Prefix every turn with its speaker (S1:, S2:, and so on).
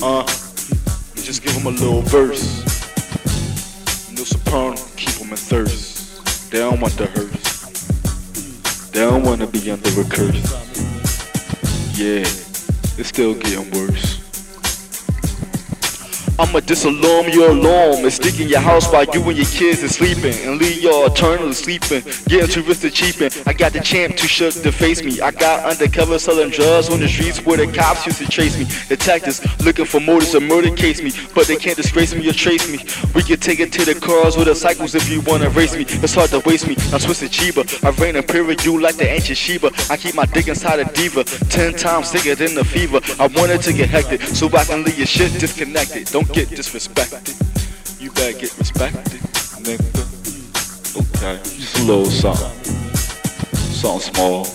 S1: Uh, just give them a little verse. No soprano, keep them in thirst. They don't want the hearse. They don't want to be under a curse. Yeah, it's still getting worse. I'ma disalarm your alarm and stick in your house while you and your kids are sleeping and leave your eternally sleeping. Getting too rich to cheapin'. I got the champ too shook to face me. I got undercover selling drugs on the streets where the cops used to chase me. Detectives looking for motives to murder case me, but they can't disgrace me or trace me. We can take it to the cars with the cycles if you wanna race me. It's hard to waste me. I'm twisted Chiba. I reign a period you like the ancient Sheba. I keep my dick inside a diva, ten times sicker than the fever. I wanted to get hectic so I can leave your shit disconnected. Don't get disrespected. You better get respected, nigga. Okay, just a little something. Something small.